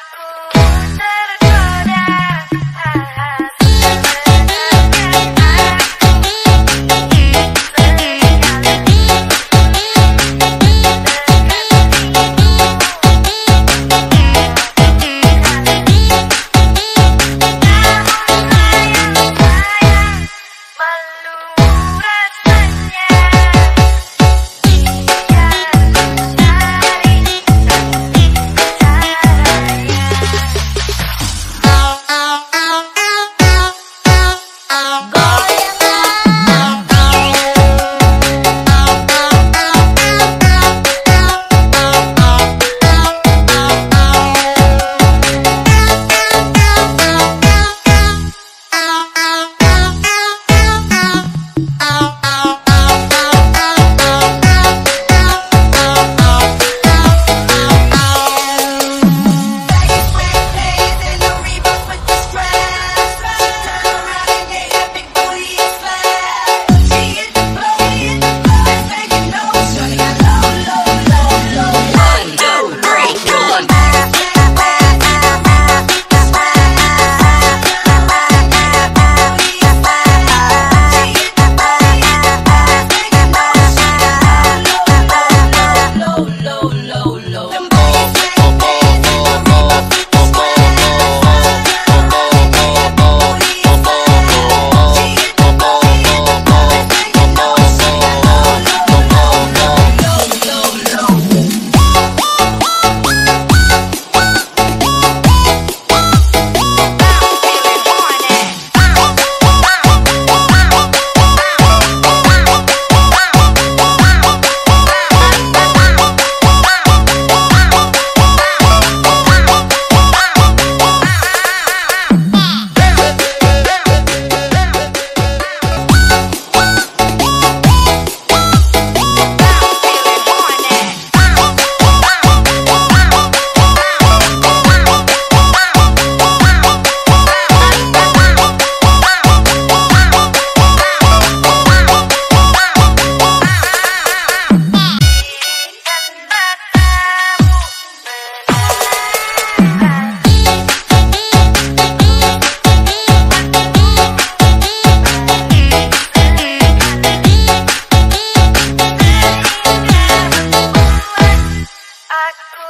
Oh, Oh.